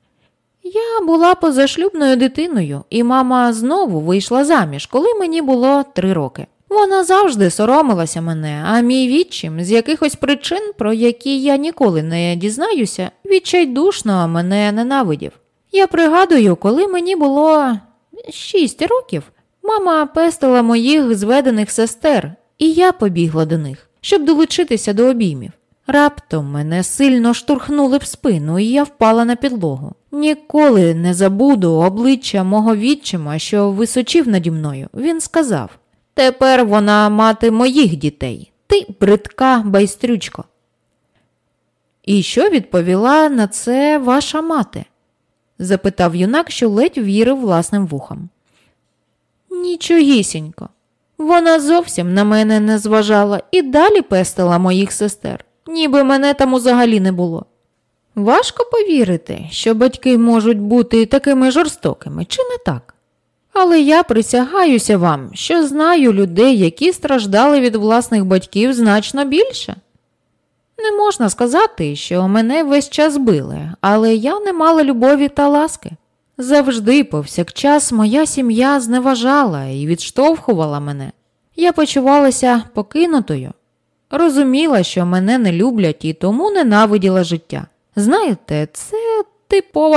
Я була позашлюбною дитиною, і мама знову вийшла заміж, коли мені було три роки. Вона завжди соромилася мене, а мій відчим з якихось причин, про які я ніколи не дізнаюся, відчайдушно мене ненавидів. Я пригадую, коли мені було шість років, мама пестила моїх зведених сестер, і я побігла до них, щоб долучитися до обіймів. Раптом мене сильно штурхнули в спину, і я впала на підлогу. Ніколи не забуду обличчя мого відчима, що височив наді мною. Він сказав Тепер вона мати моїх дітей, ти бридка байстрючко. І що відповіла на це ваша мати? Запитав юнак, що ледь вірив власним вухам. Нічогісінько. Вона зовсім на мене не зважала і далі пестила моїх сестер, ніби мене там взагалі не було. Важко повірити, що батьки можуть бути такими жорстокими, чи не так? Але я присягаюся вам, що знаю людей, які страждали від власних батьків значно більше. Не можна сказати, що мене весь час били, але я не мала любові та ласки. Завжди, повсякчас, моя сім'я зневажала і відштовхувала мене. Я почувалася покинутою. Розуміла, що мене не люблять і тому ненавиділа життя. Знаєте, це типова